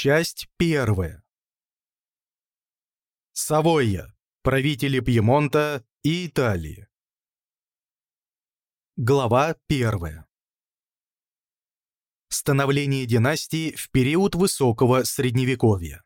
Часть первая. Савойя. Правители Пьемонта и Италии. Глава первая. Становление династии в период Высокого Средневековья.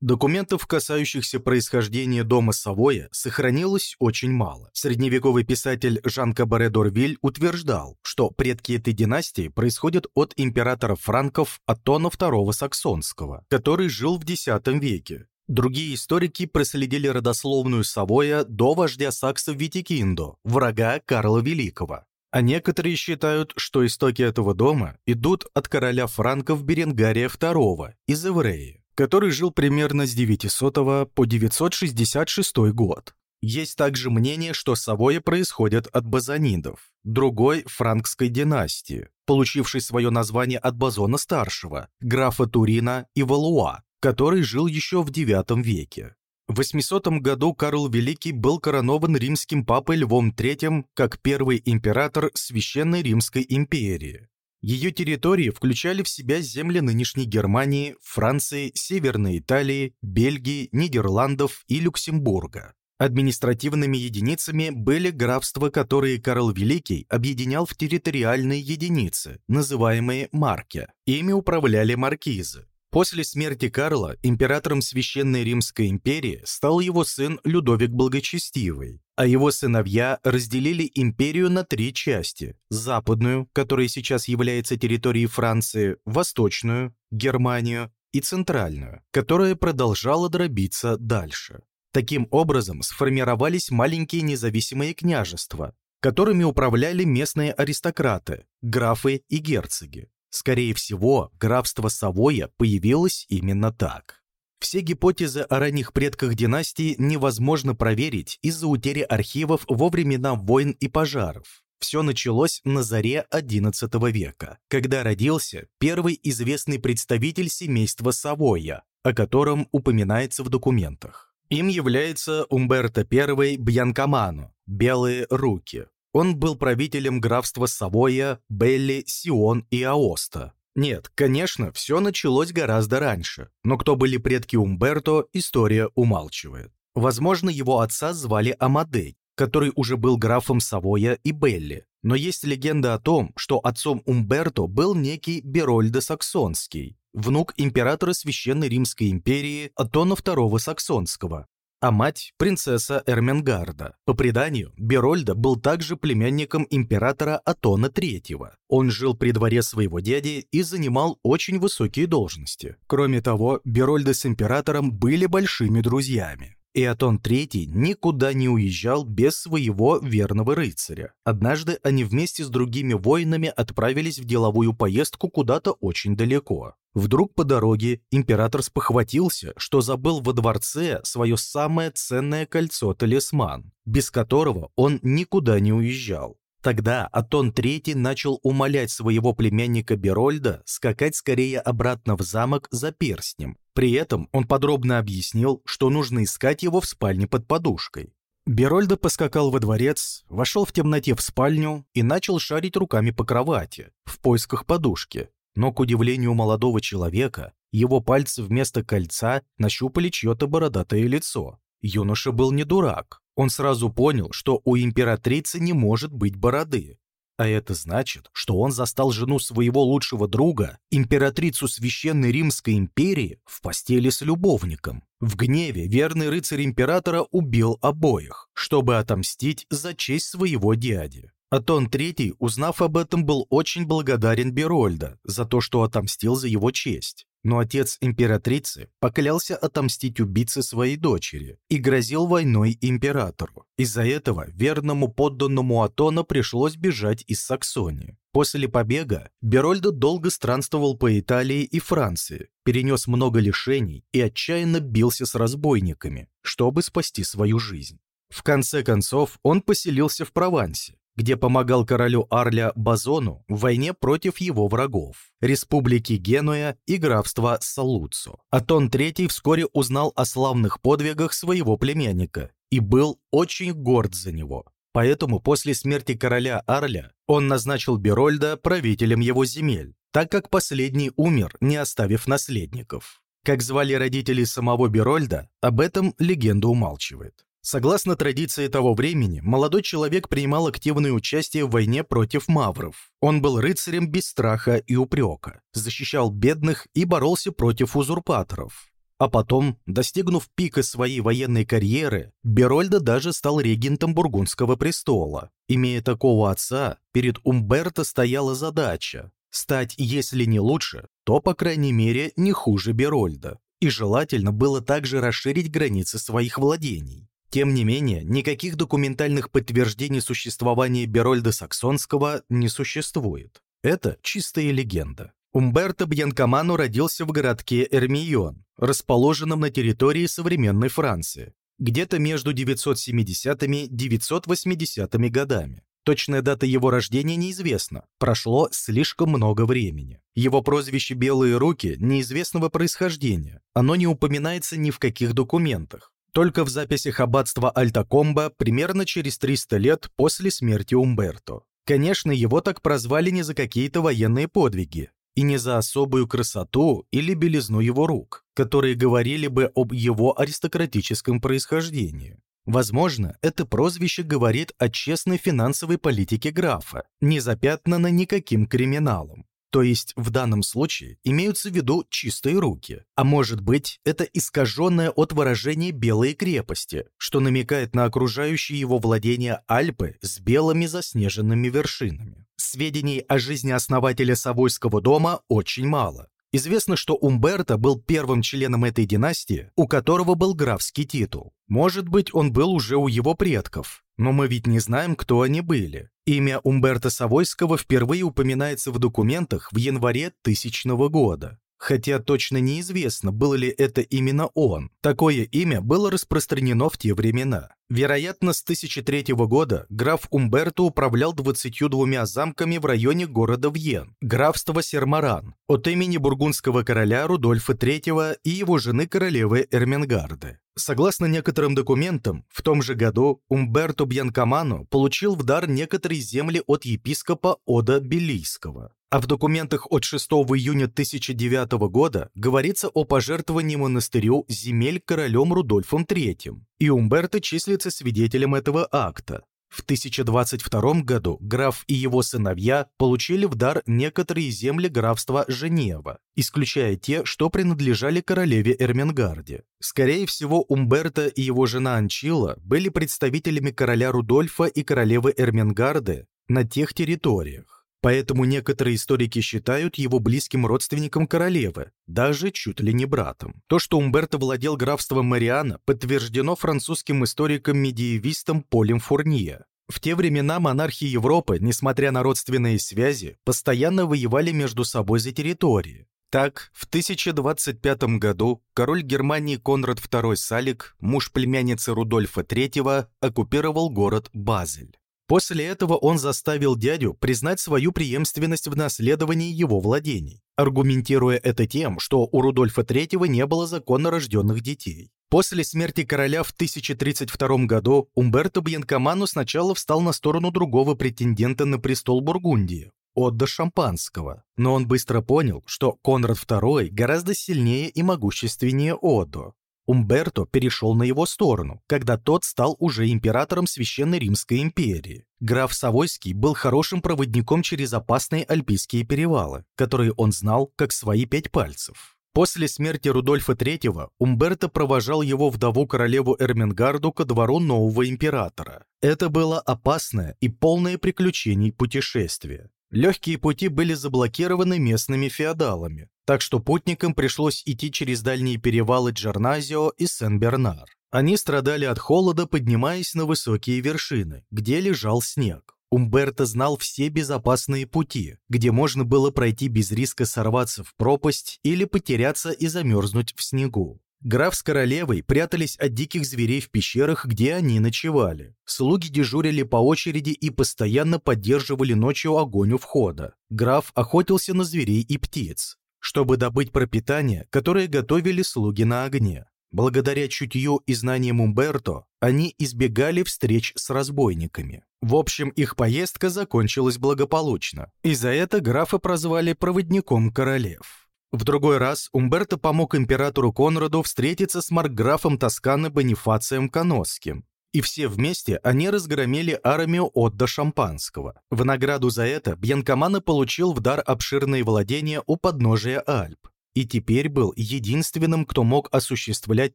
Документов, касающихся происхождения дома Савоя, сохранилось очень мало. Средневековый писатель Жан Кабаре Дорвиль утверждал, что предки этой династии происходят от императора франков Атона II Саксонского, который жил в X веке. Другие историки проследили родословную Савоя до вождя саксов Витикиндо, врага Карла Великого. А некоторые считают, что истоки этого дома идут от короля франков Беренгария II из Эвреи который жил примерно с 900 по 966 год. Есть также мнение, что Савоя происходит от базанидов, другой франкской династии, получившей свое название от Базона-старшего, графа Турина и Валуа, который жил еще в IX веке. В 800 году Карл Великий был коронован римским папой Львом III как первый император Священной Римской империи. Ее территории включали в себя земли нынешней Германии, Франции, Северной Италии, Бельгии, Нидерландов и Люксембурга. Административными единицами были графства, которые Карл Великий объединял в территориальные единицы, называемые марки. Ими управляли маркизы. После смерти Карла императором Священной Римской империи стал его сын Людовик Благочестивый а его сыновья разделили империю на три части – западную, которая сейчас является территорией Франции, восточную – Германию и центральную, которая продолжала дробиться дальше. Таким образом сформировались маленькие независимые княжества, которыми управляли местные аристократы, графы и герцоги. Скорее всего, графство Савоя появилось именно так. Все гипотезы о ранних предках династии невозможно проверить из-за утери архивов во времена войн и пожаров. Все началось на заре XI века, когда родился первый известный представитель семейства Савоя, о котором упоминается в документах. Им является Умберто I Бьянкамано, «Белые руки». Он был правителем графства Савоя, Белли, Сион и Аоста, нет, конечно, все началось гораздо раньше, но кто были предки Умберто, история умалчивает. Возможно, его отца звали Амадей, который уже был графом Савоя и Белли, но есть легенда о том, что отцом Умберто был некий Берольдо Саксонский, внук императора Священной Римской империи Атона II Саксонского, а мать – принцесса Эрменгарда. По преданию, Берольда был также племянником императора Атона III. Он жил при дворе своего дяди и занимал очень высокие должности. Кроме того, Берольда с императором были большими друзьями. И Атон III никуда не уезжал без своего верного рыцаря. Однажды они вместе с другими воинами отправились в деловую поездку куда-то очень далеко. Вдруг по дороге император спохватился, что забыл во дворце свое самое ценное кольцо-талисман, без которого он никуда не уезжал. Тогда Атон III начал умолять своего племянника Берольда скакать скорее обратно в замок за перстнем. При этом он подробно объяснил, что нужно искать его в спальне под подушкой. Берольда поскакал во дворец, вошел в темноте в спальню и начал шарить руками по кровати в поисках подушки. Но, к удивлению молодого человека, его пальцы вместо кольца нащупали чье-то бородатое лицо. Юноша был не дурак. Он сразу понял, что у императрицы не может быть бороды. А это значит, что он застал жену своего лучшего друга, императрицу Священной Римской империи, в постели с любовником. В гневе верный рыцарь императора убил обоих, чтобы отомстить за честь своего дяди. Атон III, узнав об этом, был очень благодарен Берольда за то, что отомстил за его честь. Но отец императрицы поклялся отомстить убийце своей дочери и грозил войной императору. Из-за этого верному подданному Атона пришлось бежать из Саксонии. После побега Берольда долго странствовал по Италии и Франции, перенес много лишений и отчаянно бился с разбойниками, чтобы спасти свою жизнь. В конце концов, он поселился в Провансе, где помогал королю Арля Базону в войне против его врагов – республики Генуя и графства Салуцо. Атон III вскоре узнал о славных подвигах своего племянника и был очень горд за него. Поэтому после смерти короля Арля он назначил Берольда правителем его земель, так как последний умер, не оставив наследников. Как звали родителей самого Берольда, об этом легенда умалчивает. Согласно традиции того времени, молодой человек принимал активное участие в войне против мавров. Он был рыцарем без страха и упрека, защищал бедных и боролся против узурпаторов. А потом, достигнув пика своей военной карьеры, Берольда даже стал регентом Бургундского престола. Имея такого отца, перед Умберто стояла задача стать, если не лучше, то, по крайней мере, не хуже Берольда. И желательно было также расширить границы своих владений. Тем не менее, никаких документальных подтверждений существования Берольда Саксонского не существует. Это чистая легенда. Умберто Бьянкамано родился в городке Эрмион, расположенном на территории современной Франции, где-то между 970 и 980 годами. Точная дата его рождения неизвестна, прошло слишком много времени. Его прозвище «Белые руки» неизвестного происхождения, оно не упоминается ни в каких документах. Только в записях аббатства Альтакомба примерно через 300 лет после смерти Умберто. Конечно, его так прозвали не за какие-то военные подвиги, и не за особую красоту или белизну его рук, которые говорили бы об его аристократическом происхождении. Возможно, это прозвище говорит о честной финансовой политике графа, не запятнано никаким криминалом. То есть в данном случае имеются в виду чистые руки. А может быть, это искаженное от выражения «белые крепости», что намекает на окружающие его владения Альпы с белыми заснеженными вершинами. Сведений о жизни основателя Савойского дома очень мало. Известно, что Умберто был первым членом этой династии, у которого был графский титул. Может быть, он был уже у его предков, но мы ведь не знаем, кто они были. Имя Умберто Савойского впервые упоминается в документах в январе 1000 года хотя точно неизвестно, был ли это именно он. Такое имя было распространено в те времена. Вероятно, с 1003 года граф Умберто управлял 22 замками в районе города Вьен, графство Сермаран, от имени бургундского короля Рудольфа III и его жены королевы Эрмингарды. Согласно некоторым документам, в том же году Умберто Бьянкамано получил в дар некоторые земли от епископа Ода Белийского а в документах от 6 июня 1009 года говорится о пожертвовании монастырю земель королем Рудольфом III, и Умберто числится свидетелем этого акта. В 1022 году граф и его сыновья получили в дар некоторые земли графства Женева, исключая те, что принадлежали королеве Эрмингарде. Скорее всего, Умберто и его жена Анчила были представителями короля Рудольфа и королевы Эрмингарды на тех территориях. Поэтому некоторые историки считают его близким родственником королевы, даже чуть ли не братом. То, что Умберто владел графством Мариана, подтверждено французским историком-медиевистом Полем Фурнье. В те времена монархи Европы, несмотря на родственные связи, постоянно воевали между собой за территории. Так, в 1025 году король Германии Конрад II Салик, муж племянницы Рудольфа III, оккупировал город Базель. После этого он заставил дядю признать свою преемственность в наследовании его владений, аргументируя это тем, что у Рудольфа III не было законно рожденных детей. После смерти короля в 1032 году Умберто Бьянкаману сначала встал на сторону другого претендента на престол Бургундии, Отда Шампанского, но он быстро понял, что Конрад II гораздо сильнее и могущественнее Отдо, Умберто перешел на его сторону, когда тот стал уже императором Священной Римской империи. Граф Савойский был хорошим проводником через опасные альпийские перевалы, которые он знал как свои пять пальцев. После смерти Рудольфа III Умберто провожал его вдову королеву Эрмингарду ко двору нового императора. Это было опасное и полное приключений путешествие. Легкие пути были заблокированы местными феодалами, так что путникам пришлось идти через дальние перевалы Джерназио и Сен-Бернар. Они страдали от холода, поднимаясь на высокие вершины, где лежал снег. Умберто знал все безопасные пути, где можно было пройти без риска сорваться в пропасть или потеряться и замерзнуть в снегу. Граф с королевой прятались от диких зверей в пещерах, где они ночевали. Слуги дежурили по очереди и постоянно поддерживали ночью огонь у входа. Граф охотился на зверей и птиц, чтобы добыть пропитание, которое готовили слуги на огне. Благодаря чутью и знаниям Умберто, они избегали встреч с разбойниками. В общем, их поездка закончилась благополучно, и за это графа прозвали «проводником королев». В другой раз Умберто помог императору Конраду встретиться с маркграфом Тосканы Бонифацием Коносским, и все вместе они разгромили армию Отда Шампанского. В награду за это Бьянкамана получил в дар обширные владения у подножия Альп и теперь был единственным, кто мог осуществлять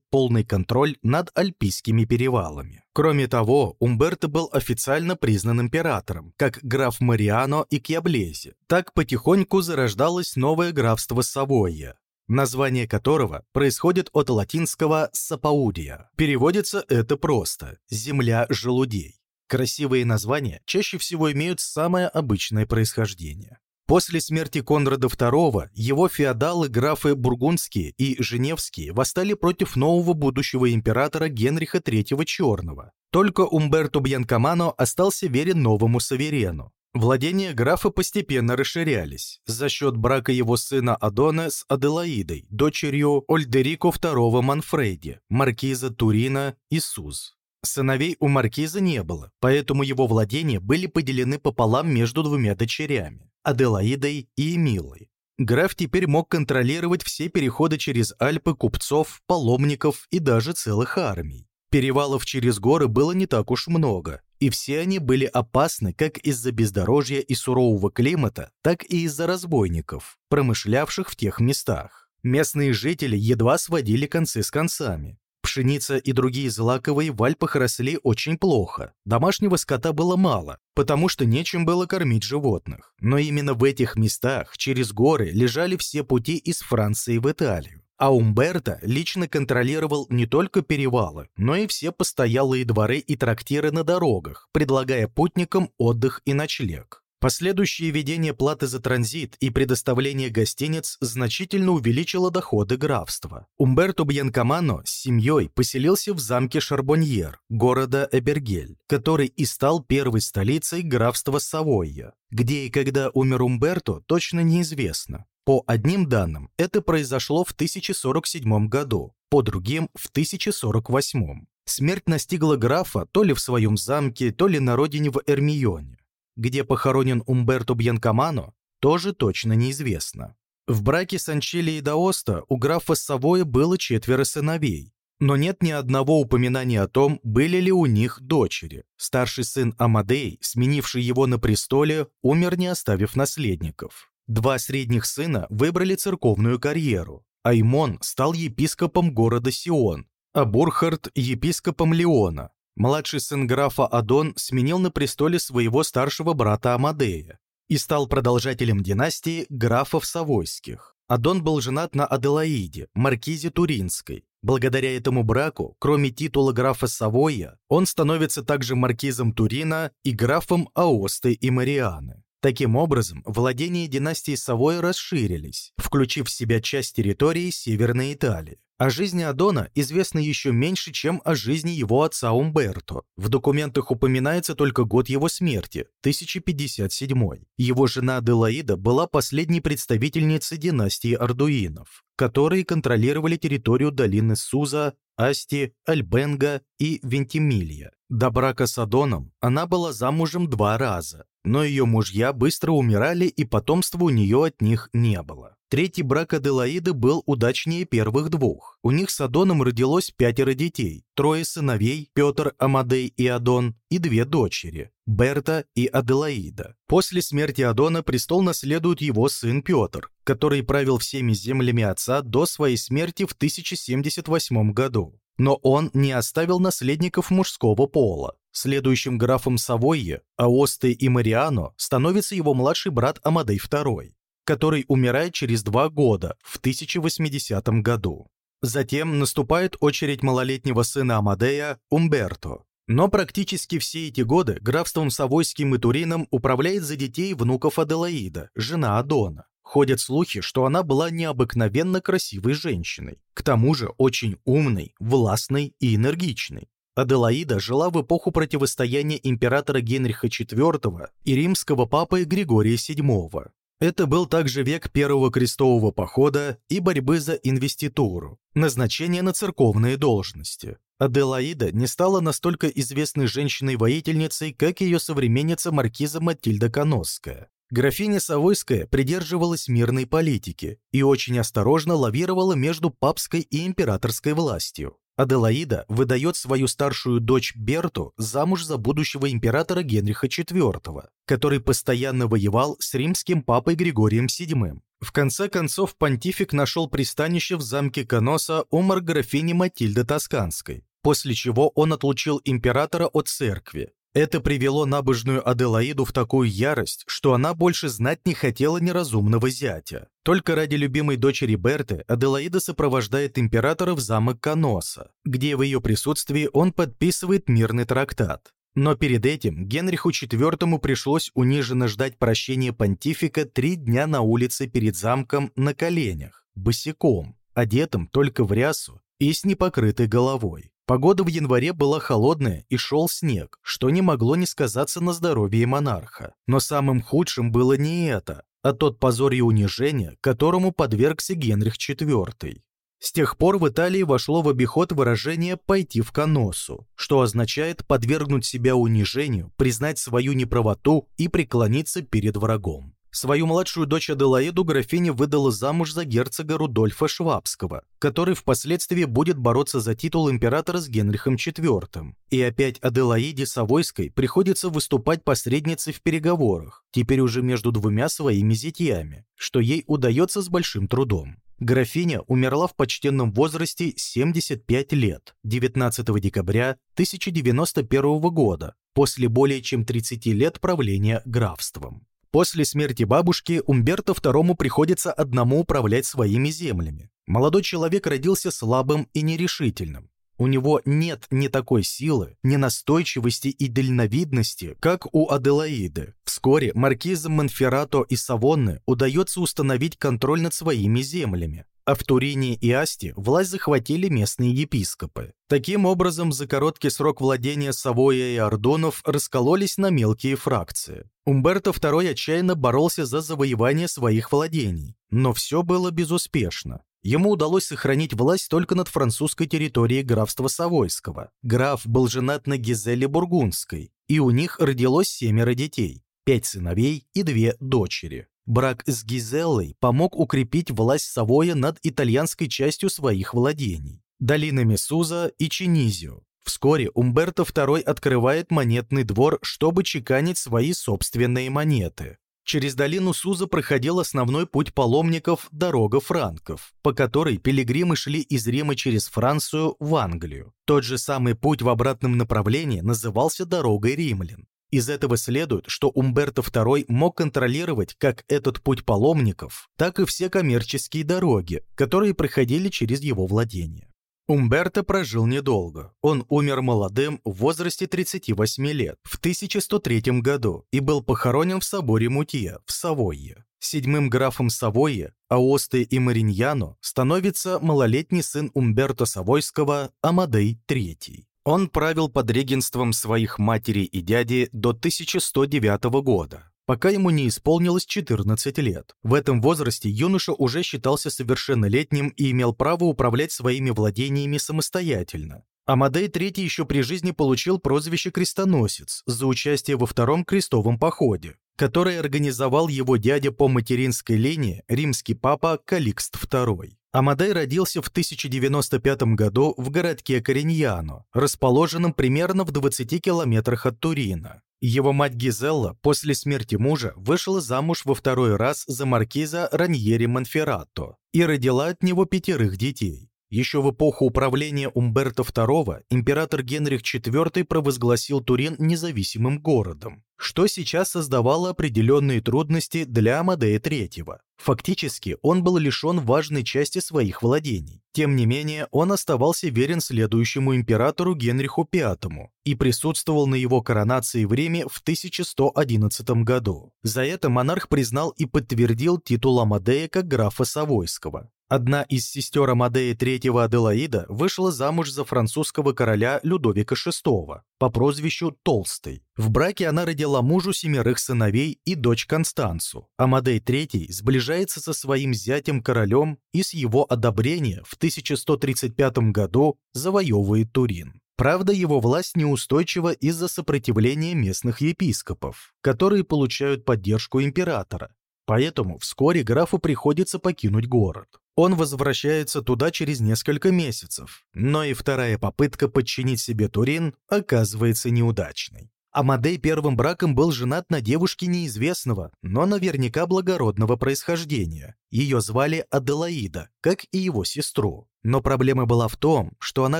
полный контроль над Альпийскими перевалами. Кроме того, Умберто был официально признан императором, как граф Мариано и Кьяблези. Так потихоньку зарождалось новое графство Савойя, название которого происходит от латинского «сапаудия». Переводится это просто «земля желудей». Красивые названия чаще всего имеют самое обычное происхождение. После смерти Конрада II его феодалы графы Бургундские и Женевские восстали против нового будущего императора Генриха III Черного. Только Умберто Бьянкамано остался верен новому суверену. Владения графа постепенно расширялись за счет брака его сына Адона с Аделаидой, дочерью Ольдерико II Манфреди, маркиза Турина и Суз. Сыновей у маркиза не было, поэтому его владения были поделены пополам между двумя дочерями – Аделаидой и Эмилой. Граф теперь мог контролировать все переходы через Альпы купцов, паломников и даже целых армий. Перевалов через горы было не так уж много, и все они были опасны как из-за бездорожья и сурового климата, так и из-за разбойников, промышлявших в тех местах. Местные жители едва сводили концы с концами. Пшеница и другие злаковые в Альпах росли очень плохо. Домашнего скота было мало, потому что нечем было кормить животных. Но именно в этих местах через горы лежали все пути из Франции в Италию. А Умберто лично контролировал не только перевалы, но и все постоялые дворы и трактиры на дорогах, предлагая путникам отдых и ночлег. Последующее введение платы за транзит и предоставление гостиниц значительно увеличило доходы графства. Умберто Бьянкамано с семьей поселился в замке Шарбоньер, города Эбергель, который и стал первой столицей графства Савойя. Где и когда умер Умберто, точно неизвестно. По одним данным, это произошло в 1047 году, по другим – в 1048. Смерть настигла графа то ли в своем замке, то ли на родине в Эрмионе. Где похоронен Умберто Бьянкамано, тоже точно неизвестно. В браке с Анчелией Даоста у графа Савоя было четверо сыновей, но нет ни одного упоминания о том, были ли у них дочери. Старший сын Амадей, сменивший его на престоле, умер, не оставив наследников. Два средних сына выбрали церковную карьеру. Аймон стал епископом города Сион, а Бурхард – епископом Леона. Младший сын графа Адон сменил на престоле своего старшего брата Амадея и стал продолжателем династии графов Савойских. Адон был женат на Аделаиде, маркизе Туринской. Благодаря этому браку, кроме титула графа Савоя, он становится также маркизом Турина и графом Аосты и Марианы. Таким образом, владения династии Савой расширились, включив в себя часть территории Северной Италии. О жизни Адона известно еще меньше, чем о жизни его отца Умберто. В документах упоминается только год его смерти, 1057. Его жена Аделаида была последней представительницей династии Ардуинов, которые контролировали территорию долины Суза, Асти, Альбенга и Вентимилья. До брака с Адоном она была замужем два раза, но ее мужья быстро умирали и потомства у нее от них не было. Третий брак Аделаиды был удачнее первых двух. У них с Адоном родилось пятеро детей, трое сыновей, Петр, Амадей и Адон, и две дочери, Берта и Аделаида. После смерти Адона престол наследует его сын Петр, который правил всеми землями отца до своей смерти в 1078 году. Но он не оставил наследников мужского пола. Следующим графом Савойе, Аосты и Мариано становится его младший брат Амадей II который умирает через два года, в 1080 году. Затем наступает очередь малолетнего сына Амадея, Умберто. Но практически все эти годы графством Савойским и Турином управляет за детей внуков Аделаида, жена Адона. Ходят слухи, что она была необыкновенно красивой женщиной, к тому же очень умной, властной и энергичной. Аделаида жила в эпоху противостояния императора Генриха IV и римского папы Григория VII. Это был также век Первого крестового похода и борьбы за инвеституру, назначение на церковные должности. Аделаида не стала настолько известной женщиной-воительницей, как ее современница маркиза Матильда Коносская. Графиня Савойская придерживалась мирной политики и очень осторожно лавировала между папской и императорской властью. Аделаида выдает свою старшую дочь Берту замуж за будущего императора Генриха IV, который постоянно воевал с римским папой Григорием VII. В конце концов, понтифик нашел пристанище в замке Коноса у марграфини Матильды Тосканской, после чего он отлучил императора от церкви это привело набожную Аделаиду в такую ярость, что она больше знать не хотела неразумного зятя. Только ради любимой дочери Берты Аделаида сопровождает императора в замок Каноса, где в ее присутствии он подписывает мирный трактат. Но перед этим Генриху IV пришлось униженно ждать прощения понтифика три дня на улице перед замком на коленях, босиком, одетым только в рясу и с непокрытой головой. Погода в январе была холодная и шел снег, что не могло не сказаться на здоровье монарха. Но самым худшим было не это, а тот позор и унижение, которому подвергся Генрих IV. С тех пор в Италии вошло в обиход выражение «пойти в коносу», что означает подвергнуть себя унижению, признать свою неправоту и преклониться перед врагом. Свою младшую дочь Аделаиду графиня выдала замуж за герцога Рудольфа Швабского, который впоследствии будет бороться за титул императора с Генрихом IV. И опять Аделаиде Савойской приходится выступать посредницей в переговорах, теперь уже между двумя своими зятьями, что ей удается с большим трудом. Графиня умерла в почтенном возрасте 75 лет 19 декабря 1091 года, после более чем 30 лет правления графством. После смерти бабушки Умберто II приходится одному управлять своими землями. Молодой человек родился слабым и нерешительным. У него нет ни такой силы, ни настойчивости и дальновидности, как у Аделаиды. Вскоре маркизам Монферрато и Савонны удается установить контроль над своими землями а в Турине и Асте власть захватили местные епископы. Таким образом, за короткий срок владения Савоя и Ордонов раскололись на мелкие фракции. Умберто II отчаянно боролся за завоевание своих владений, но все было безуспешно. Ему удалось сохранить власть только над французской территорией графства Савойского. Граф был женат на Гизеле Бургундской, и у них родилось семеро детей, пять сыновей и две дочери. Брак с Гизеллой помог укрепить власть Савоя над итальянской частью своих владений, долинами Суза и Чинизио. Вскоре Умберто II открывает монетный двор, чтобы чеканить свои собственные монеты. Через долину Суза проходил основной путь паломников «Дорога франков», по которой пилигримы шли из Рима через Францию в Англию. Тот же самый путь в обратном направлении назывался «Дорогой римлян». Из этого следует, что Умберто II мог контролировать как этот путь паломников, так и все коммерческие дороги, которые проходили через его владение. Умберто прожил недолго. Он умер молодым в возрасте 38 лет в 1103 году и был похоронен в соборе Мутия в Савойе. Седьмым графом Савойи, Аосты и Мариньяно становится малолетний сын Умберто Савойского Амадей III. Он правил под регенством своих матери и дяди до 1109 года, пока ему не исполнилось 14 лет. В этом возрасте юноша уже считался совершеннолетним и имел право управлять своими владениями самостоятельно. Амадей III еще при жизни получил прозвище «крестоносец» за участие во Втором крестовом походе, который организовал его дядя по материнской линии, римский папа Каликст II. Амадей родился в 1095 году в городке Кориньяно, расположенном примерно в 20 километрах от Турина. Его мать Гизелла после смерти мужа вышла замуж во второй раз за маркиза Раньери Монферрато и родила от него пятерых детей. Еще в эпоху управления Умберто II император Генрих IV провозгласил Турин независимым городом, что сейчас создавало определенные трудности для Амадея III. Фактически он был лишен важной части своих владений. Тем не менее, он оставался верен следующему императору Генриху V и присутствовал на его коронации в Риме в 1111 году. За это монарх признал и подтвердил титул Амадея как графа Савойского. Одна из сестер Амадея III Аделаида вышла замуж за французского короля Людовика VI по прозвищу Толстый. В браке она родила мужу семерых сыновей и дочь Констанцу. Амадей III сближается со своим зятем королем и с его одобрения в 1135 году завоевывает Турин. Правда, его власть неустойчива из-за сопротивления местных епископов, которые получают поддержку императора. Поэтому вскоре графу приходится покинуть город. Он возвращается туда через несколько месяцев, но и вторая попытка подчинить себе Турин оказывается неудачной. Амадей первым браком был женат на девушке неизвестного, но наверняка благородного происхождения. Ее звали Аделаида, как и его сестру. Но проблема была в том, что она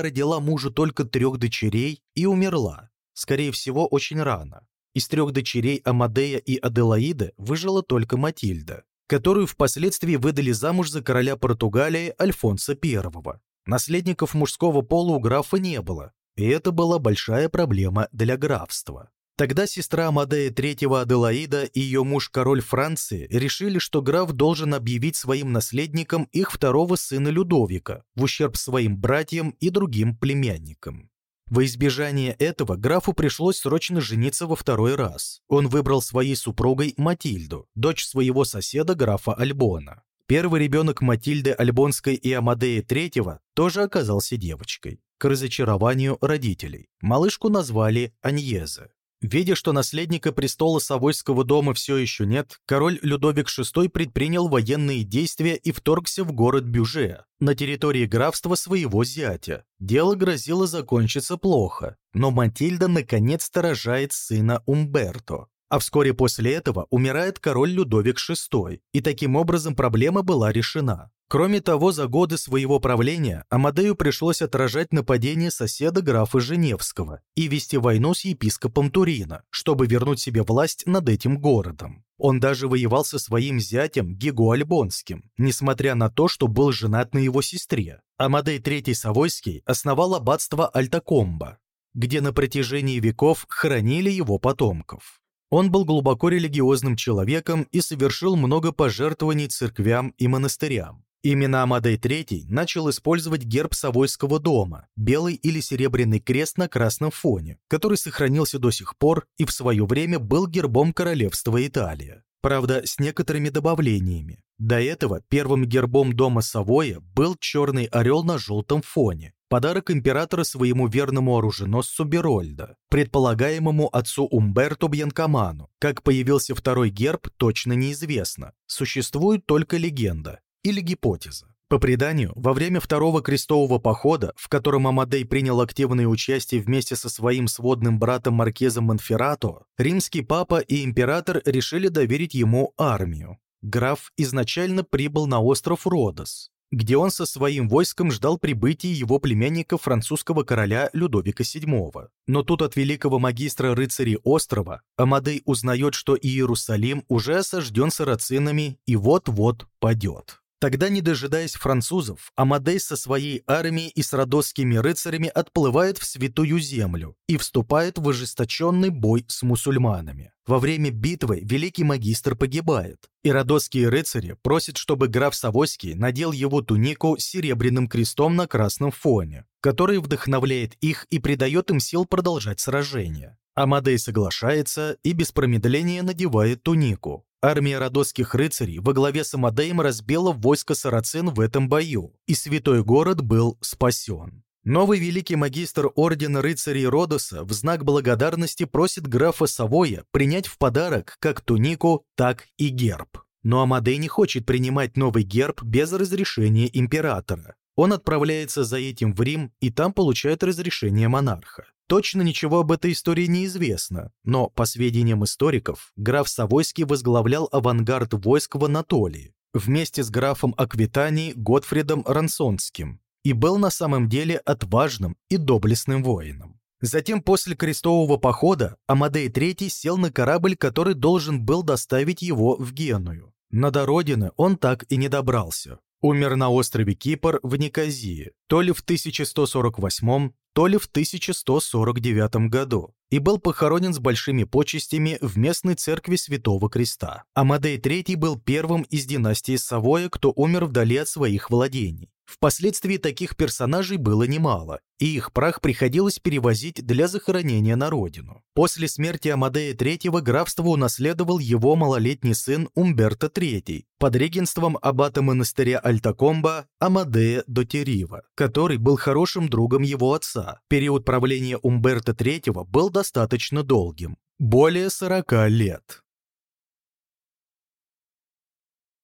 родила мужу только трех дочерей и умерла. Скорее всего, очень рано. Из трех дочерей Амадея и Аделаиды выжила только Матильда которую впоследствии выдали замуж за короля Португалии Альфонса I. Наследников мужского пола у графа не было, и это была большая проблема для графства. Тогда сестра Амадея III Аделаида и ее муж король Франции решили, что граф должен объявить своим наследником их второго сына Людовика в ущерб своим братьям и другим племянникам. Во избежание этого графу пришлось срочно жениться во второй раз. Он выбрал своей супругой Матильду, дочь своего соседа графа Альбона. Первый ребенок Матильды Альбонской и Амадея III тоже оказался девочкой. К разочарованию родителей. Малышку назвали Аньезе. Видя, что наследника престола Савойского дома все еще нет, король Людовик VI предпринял военные действия и вторгся в город Бюже, на территории графства своего зятя. Дело грозило закончиться плохо, но Матильда наконец-то рожает сына Умберто. А вскоре после этого умирает король Людовик VI, и таким образом проблема была решена. Кроме того, за годы своего правления Амадею пришлось отражать нападение соседа графа Женевского и вести войну с епископом Турина, чтобы вернуть себе власть над этим городом. Он даже воевал со своим зятем Гиго Альбонским, несмотря на то, что был женат на его сестре. Амадей III Савойский основал аббатство Альтакомба, где на протяжении веков хоронили его потомков. Он был глубоко религиозным человеком и совершил много пожертвований церквям и монастырям. Именно Амадей III начал использовать герб Савойского дома, белый или серебряный крест на красном фоне, который сохранился до сих пор и в свое время был гербом королевства Италия. Правда, с некоторыми добавлениями. До этого первым гербом дома Савоя был черный орел на желтом фоне, подарок императора своему верному оруженосцу Берольда, предполагаемому отцу Умберто Бьянкаману. Как появился второй герб, точно неизвестно. Существует только легенда или гипотеза. По преданию, во время второго крестового похода, в котором Амадей принял активное участие вместе со своим сводным братом Маркезом Монферрато, римский папа и император решили доверить ему армию. Граф изначально прибыл на остров Родос, где он со своим войском ждал прибытия его племянника французского короля Людовика VII. Но тут от великого магистра рыцарей острова Амадей узнает, что Иерусалим уже осажден сарацинами и вот-вот падет. Тогда, не дожидаясь французов, Амадей со своей армией и с родосскими рыцарями отплывает в Святую Землю и вступает в ожесточенный бой с мусульманами. Во время битвы великий магистр погибает, и родосские рыцари просят, чтобы граф Савойский надел его тунику с серебряным крестом на красном фоне, который вдохновляет их и придает им сил продолжать сражение. Амадей соглашается и без промедления надевает тунику. Армия родосских рыцарей во главе с Амадеем разбила войско сарацин в этом бою, и святой город был спасен. Новый великий магистр Ордена рыцарей Родоса в знак благодарности просит графа Савоя принять в подарок как тунику, так и герб. Но Амадей не хочет принимать новый герб без разрешения императора. Он отправляется за этим в Рим и там получает разрешение монарха. Точно ничего об этой истории не известно, но, по сведениям историков, граф Савойский возглавлял авангард войск в Анатолии вместе с графом Аквитании Готфридом Рансонским и был на самом деле отважным и доблестным воином. Затем после крестового похода Амадей III сел на корабль, который должен был доставить его в Геную. Но до родины он так и не добрался. Умер на острове Кипр в Никозии, то ли в 1148, то ли в 1149 году. и был похоронен с большими почестями в местной церкви Святого Креста. Амадей III был первым из династии Савоя, кто умер вдали от своих владений. Впоследствии таких персонажей было немало, и их прах приходилось перевозить для захоронения на родину. После смерти Амадея III графство унаследовал его малолетний сын Умберто III под регенством аббата монастыря Альтакомба Амадея Дотерива, который был хорошим другом его отца. Период правления Умберто III был достаточно долгим – более 40 лет.